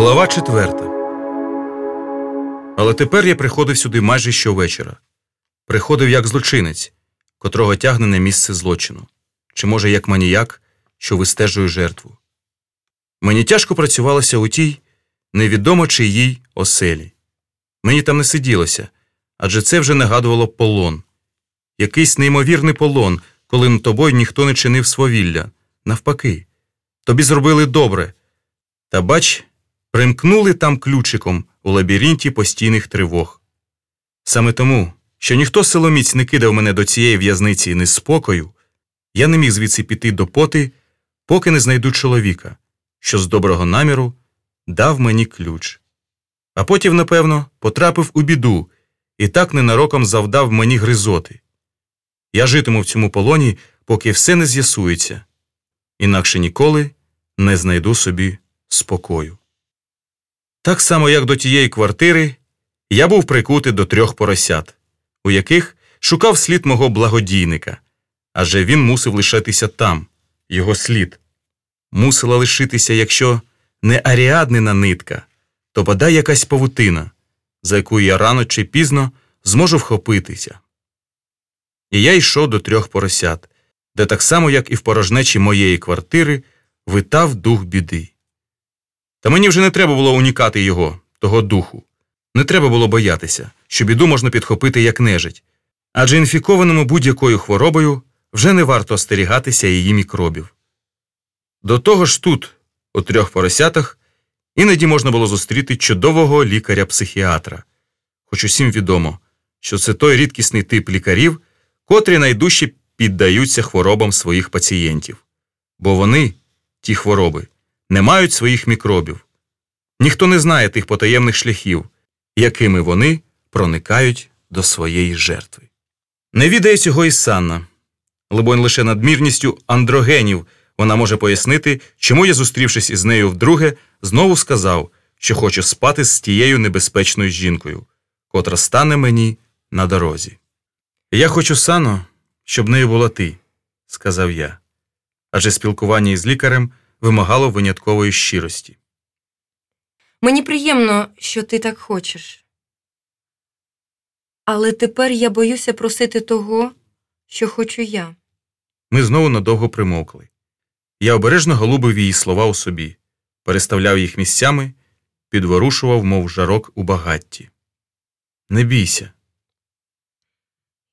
Глава четверта. Але тепер я приходив сюди майже щовечора. Приходив як злочинець, котрого тягне на місце злочину, чи може як маніяк, що вистежує жертву. Мені тяжко працювалося у тій невідомо чиїй оселі. Мені там не сиділося, адже це вже нагадувало полон. Якийсь неймовірний полон, коли над тобою ніхто не чинив свавілля. Навпаки, тобі зробили добре. Та бач, примкнули там ключиком у лабіринті постійних тривог. Саме тому, що ніхто силоміць не кидав мене до цієї в'язниці неспокою, я не міг звідси піти до поти, поки не знайду чоловіка, що з доброго наміру дав мені ключ. А потім, напевно, потрапив у біду і так ненароком завдав мені гризоти. Я житиму в цьому полоні, поки все не з'ясується, інакше ніколи не знайду собі спокою. Так само, як до тієї квартири, я був прикутий до трьох поросят, у яких шукав слід мого благодійника, адже він мусив лишитися там, його слід. Мусила лишитися, якщо не аріаднина нитка, то бодай якась павутина, за яку я рано чи пізно зможу вхопитися. І я йшов до трьох поросят, де так само, як і в порожнечі моєї квартири, витав дух біди. Та мені вже не треба було унікати його, того духу. Не треба було боятися, що біду можна підхопити як нежить, адже інфікованому будь-якою хворобою вже не варто остерігатися її мікробів. До того ж тут, у трьох поросятах, іноді можна було зустріти чудового лікаря-психіатра, хоч усім відомо, що це той рідкісний тип лікарів, котрі найдужче піддаються хворобам своїх пацієнтів, бо вони, ті хвороби, не мають своїх мікробів. Ніхто не знає тих потаємних шляхів, якими вони проникають до своєї жертви. Не відає цього і Санна. Либонь, лише надмірністю андрогенів вона може пояснити, чому я, зустрівшись із нею вдруге, знову сказав, що хочу спати з тією небезпечною жінкою, котра стане мені на дорозі. Я хочу, Сано, щоб нею була ти, сказав я, адже спілкування із лікарем вимагало виняткової щирості. Мені приємно, що ти так хочеш. Але тепер я боюся просити того, що хочу я. Ми знову надовго примовкли. Я обережно голубив її слова у собі, переставляв їх місцями, підворушував, мов жарок у багатті. Не бійся.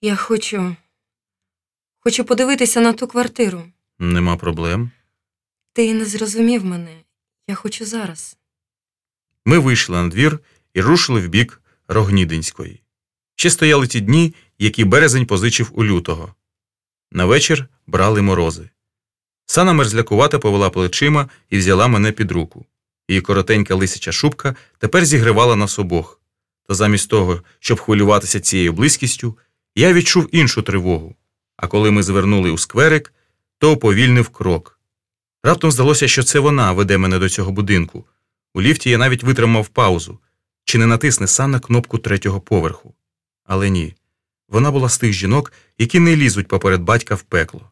Я хочу. Хочу подивитися на ту квартиру. Нема проблем. Ти не зрозумів мене. Я хочу зараз. Ми вийшли на двір і рушили в бік Рогнідинської. Ще стояли ті дні, які березень позичив у лютого. На вечір брали морози. Сана мерзлякувата повела плечима і взяла мене під руку. Її коротенька лисяча шубка тепер зігривала нас обох. Та замість того, щоб хвилюватися цією близькістю, я відчув іншу тривогу. А коли ми звернули у скверик, то уповільнив крок. Раптом здалося, що це вона веде мене до цього будинку. У ліфті я навіть витримав паузу, чи не натисне Санна кнопку третього поверху. Але ні. Вона була з тих жінок, які не лізуть поперед батька в пекло.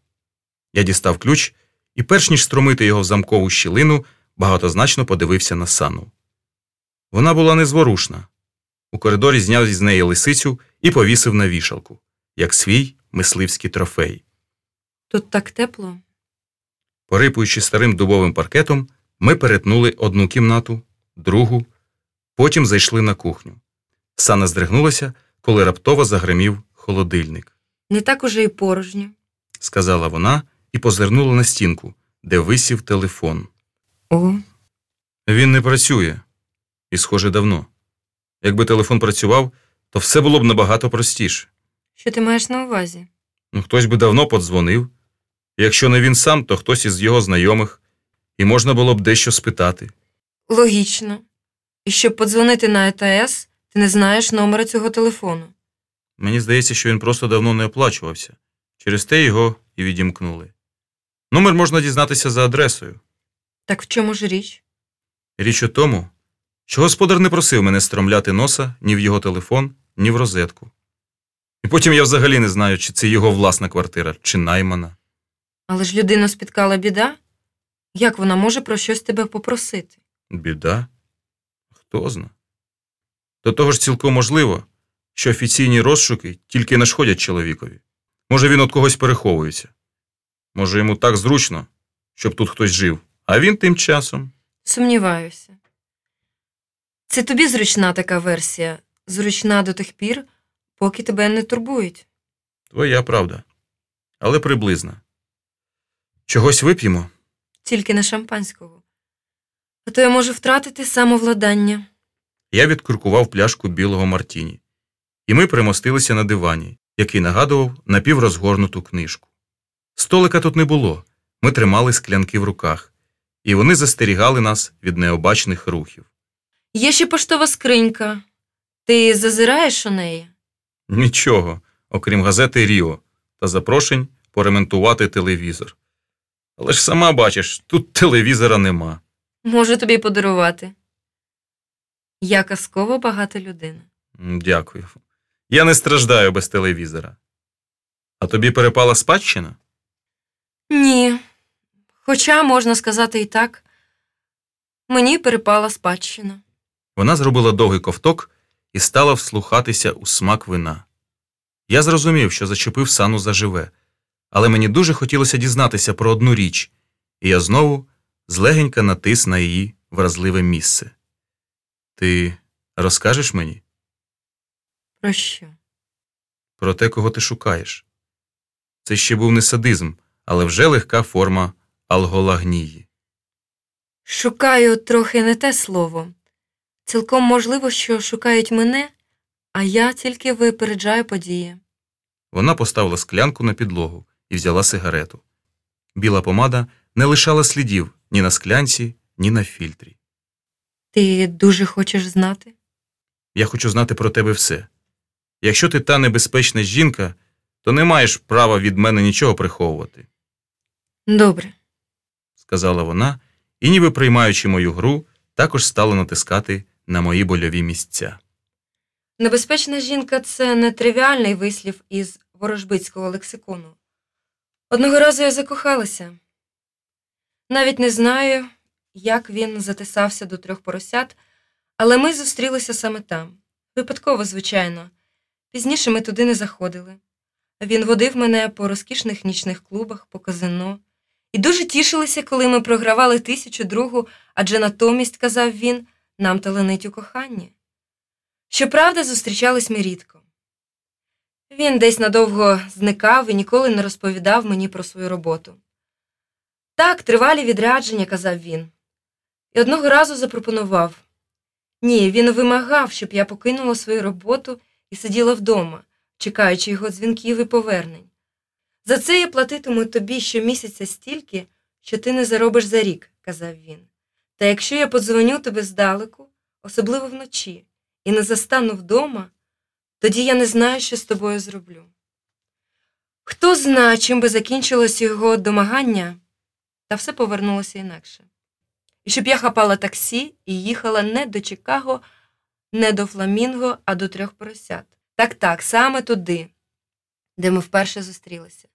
Я дістав ключ і, перш ніж струмити його в замкову щілину, багатозначно подивився на Санну. Вона була незворушна. У коридорі зняв із неї лисицю і повісив на вішалку, як свій мисливський трофей. Тут так тепло. Порипуючи старим дубовим паркетом, ми перетнули одну кімнату, другу, потім зайшли на кухню. Сана здригнулася, коли раптово загримів холодильник, Не так уже й порожньо. сказала вона і позирнула на стінку, де висів телефон. О, Він не працює. І, схоже, давно. Якби телефон працював, то все було б набагато простіше. що ти маєш на увазі? Ну, хтось би давно подзвонив. Якщо не він сам, то хтось із його знайомих, і можна було б дещо спитати. Логічно. І щоб подзвонити на ЕТС, ти не знаєш номера цього телефону. Мені здається, що він просто давно не оплачувався. Через те його і відімкнули. Номер можна дізнатися за адресою. Так в чому ж річ? Річ у тому, що господар не просив мене стромляти носа ні в його телефон, ні в розетку. І потім я взагалі не знаю, чи це його власна квартира, чи наймана. Але ж людину спіткала біда. Як вона може про щось тебе попросити? Біда? Хто зна. До того ж цілком можливо, що офіційні розшуки тільки нашкодять чоловікові. Може, він від когось переховується. Може, йому так зручно, щоб тут хтось жив, а він тим часом. Сумніваюся. Це тобі зручна така версія, зручна до тих пір, поки тебе не турбують. Твоя правда. Але приблизна. Чогось вип'ємо? Тільки не шампанського. А то я можу втратити самовладання. Я відкуркував пляшку білого мартіні, і ми примостилися на дивані, який нагадував напіврозгорнуту книжку. Столика тут не було, ми тримали склянки в руках, і вони застерігали нас від необачних рухів. Є ще поштова скринька. Ти зазираєш у неї? Нічого, окрім газети Ріо та запрошень поремонтувати телевізор. Але ж сама бачиш, тут телевізора нема. Можу тобі подарувати. Я казково багата людина. Дякую. Я не страждаю без телевізора. А тобі перепала спадщина? Ні. Хоча, можна сказати і так, мені перепала спадщина. Вона зробила довгий ковток і стала вслухатися у смак вина. Я зрозумів, що зачепив сану заживе, але мені дуже хотілося дізнатися про одну річ, і я знову злегенька натис на її вразливе місце. Ти розкажеш мені Про що? про те, кого ти шукаєш? Це ще був не садизм, але вже легка форма алголагнії. Шукаю трохи не те слово. Цілком можливо, що шукають мене, а я тільки випереджаю події. Вона поставила склянку на підлогу і взяла сигарету. Біла помада не лишала слідів ні на склянці, ні на фільтрі. Ти дуже хочеш знати? Я хочу знати про тебе все. Якщо ти та небезпечна жінка, то не маєш права від мене нічого приховувати, Добре. сказала вона, і, ніби приймаючи мою гру, також стала натискати на мої больові місця. Небезпечна жінка це не тривіальний вислів із ворожбицького лексикону. Одного разу я закохалася. Навіть не знаю, як він затисався до трьох поросят, але ми зустрілися саме там. Випадково, звичайно. Пізніше ми туди не заходили. Він водив мене по розкішних нічних клубах, по казино. І дуже тішилися, коли ми програвали тисячу другу, адже натомість, казав він, нам таленить у коханні. Щоправда, зустрічались ми рідко. Він десь надовго зникав і ніколи не розповідав мені про свою роботу. Так, тривалі відрядження, казав він. І одного разу запропонував. Ні, він вимагав, щоб я покинула свою роботу і сиділа вдома, чекаючи його дзвінків і повернень. За це я платитиму тобі щомісяця стільки, що ти не заробиш за рік, казав він. Та якщо я подзвоню тобі здалеку, особливо вночі, і не застану вдома, тоді я не знаю, що з тобою зроблю. Хто знає, чим би закінчилось його домагання, та все повернулося інакше. І щоб я хапала таксі і їхала не до Чикаго, не до Фламінго, а до трьох поросят. Так, так, саме туди, де ми вперше зустрілися.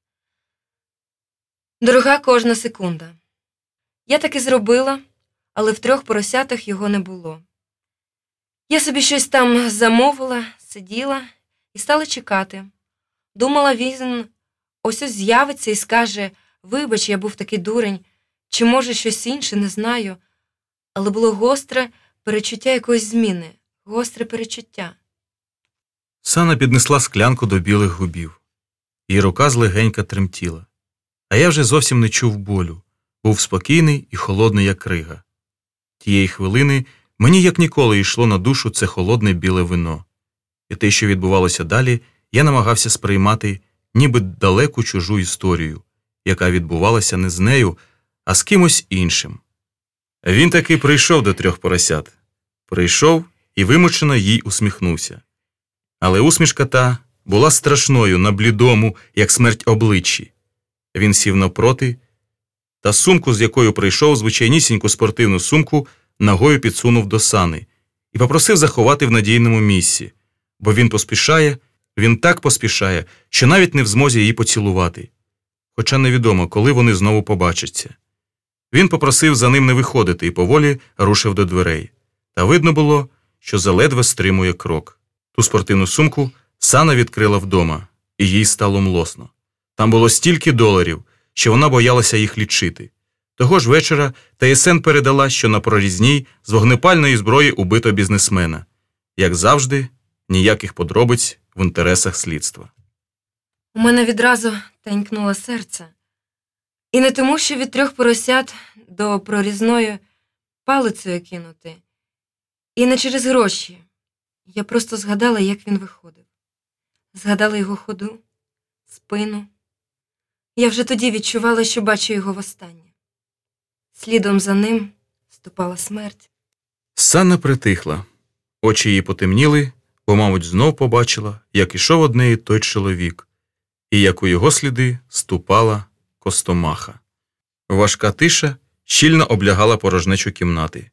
Дорога кожна секунда. Я так і зробила, але в трьох поросятах його не було. Я собі щось там замовила, сиділа і стала чекати. Думала, він ось ось з'явиться і скаже Вибач, я був такий дурень, чи може щось інше, не знаю. Але було гостре перечуття якоїсь зміни, гостре перечуття. Сана піднесла склянку до білих губів. Її рука злегенька тремтіла. А я вже зовсім не чув болю, був спокійний і холодний, як крига. Тієї хвилини мені як ніколи йшло на душу це холодне біле вино, і те, що відбувалося далі, я намагався сприймати ніби далеку чужу історію, яка відбувалася не з нею, а з кимось іншим. Він таки прийшов до трьох поросят, прийшов і вимучено їй усміхнувся. Але усмішка та була страшною на блідому, як смерть обличчі. Він сів навпроти, та сумку, з якою прийшов, звичайнісіньку спортивну сумку, ногою підсунув до сани і попросив заховати в надійному місці, бо він поспішає, він так поспішає, що навіть не в змозі її поцілувати. Хоча невідомо, коли вони знову побачаться. Він попросив за ним не виходити і поволі рушив до дверей. та видно було, що заледве стримує крок. Ту спортивну сумку Сана відкрила вдома, і їй стало млосно. Там було стільки доларів, що вона боялася їх лічити. Того ж вечора ТСН передала, що на прорізній з вогнепальної зброї убито бізнесмена. Як завжди, ніяких подробиць в інтересах слідства. У мене відразу танькнуло серце. І не тому, що від трьох поросят до прорізної палицею кинути. І не через гроші. Я просто згадала, як він виходив. Згадала його ходу, спину. Я вже тоді відчувала, що бачу його востаннє. Слідом за ним ступала смерть. Санна притихла. Очі її потемніли, бо, мабуть, знов побачила, як ішов од неї той чоловік, і як у його сліди ступала костомаха. Важка тиша щільно облягала порожнечу кімнати.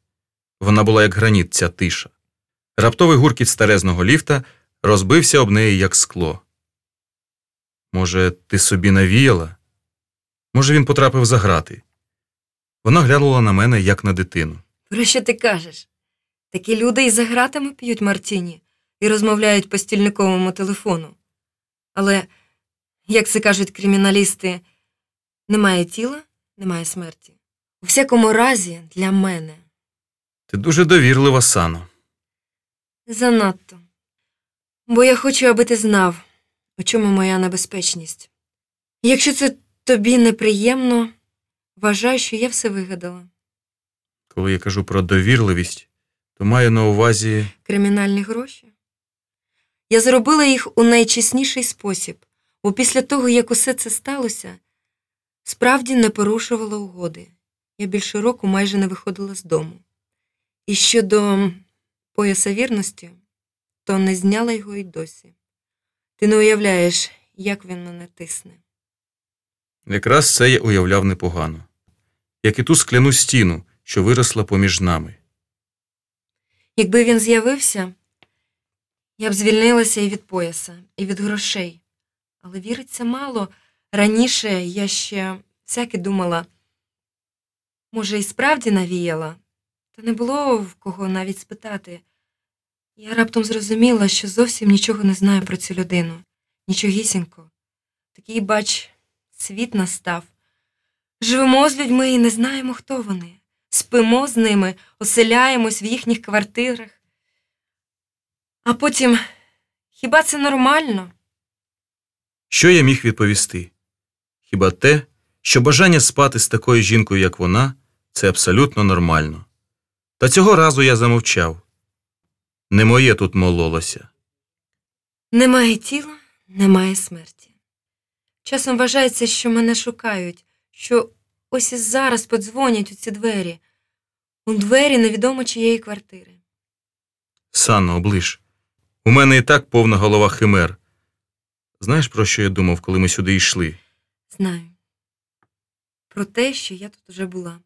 Вона була як граніт, ця тиша. Раптовий гуркіт старезного ліфта розбився об неї, як скло. Може, ти собі навіяла? Може, він потрапив за грати? Вона глянула на мене, як на дитину. Про що ти кажеш? Такі люди і за гратами п'ють Мартіні і розмовляють по стільниковому телефону. Але, як це кажуть криміналісти, немає тіла, немає смерті. У всякому разі, для мене. Ти дуже довірлива, Сано. Занадто. Бо я хочу, аби ти знав, у чому моя небезпечність. Якщо це тобі неприємно, вважай, що я все вигадала. Коли я кажу про довірливість, то маю на увазі. Кримінальні гроші. Я заробила їх у найчесніший спосіб, бо після того, як усе це сталося, справді не порушувала угоди. Я більше року майже не виходила з дому. І щодо пояса вірності, то не зняла його й досі. Ти не уявляєш, як він мене тисне. Якраз це я уявляв непогано, як і ту скляну стіну, що виросла поміж нами. Якби він з'явився, я б звільнилася і від пояса, і від грошей. Але віриться мало. Раніше я ще всяке думала, може, і справді навіяла, та не було в кого навіть спитати. Я раптом зрозуміла, що зовсім нічого не знаю про цю людину. Нічогісінько. Такий, бач, світ настав. Живемо з людьми і не знаємо, хто вони. Спимо з ними, оселяємось в їхніх квартирах. А потім, хіба це нормально? Що я міг відповісти? Хіба те, що бажання спати з такою жінкою, як вона, це абсолютно нормально. Та цього разу я замовчав. Не моє тут мололося. Немає тіла, немає смерті. Часом вважається, що мене шукають, що ось і зараз подзвонять у ці двері, у двері невідомо чиєї квартири. Санно, оближ. У мене і так повна голова химер. Знаєш, про що я думав, коли ми сюди йшли? Знаю. Про те, що я тут уже була,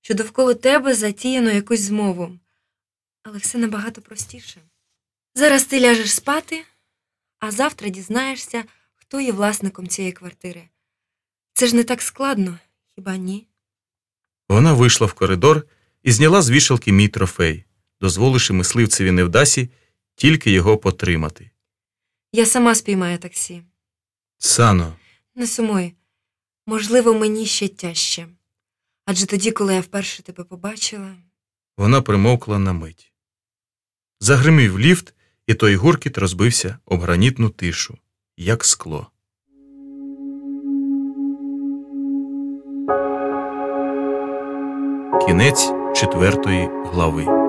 що довкола тебе затіяно якусь змову, але все набагато простіше. Зараз ти ляжеш спати, а завтра дізнаєшся, хто є власником цієї квартири. Це ж не так складно, хіба ні? Вона вийшла в коридор і зняла з вішалки мій трофей, дозволивши мисливцеві невдасі тільки його потримати. Я сама спіймаю таксі. Сано, Не сумуй. Можливо, мені ще тяжче. Адже тоді, коли я вперше тебе побачила, вона примовкла на мить. Загримів ліфт, і той гуркіт розбився об гранітну тишу, як скло. Кінець четвертої глави.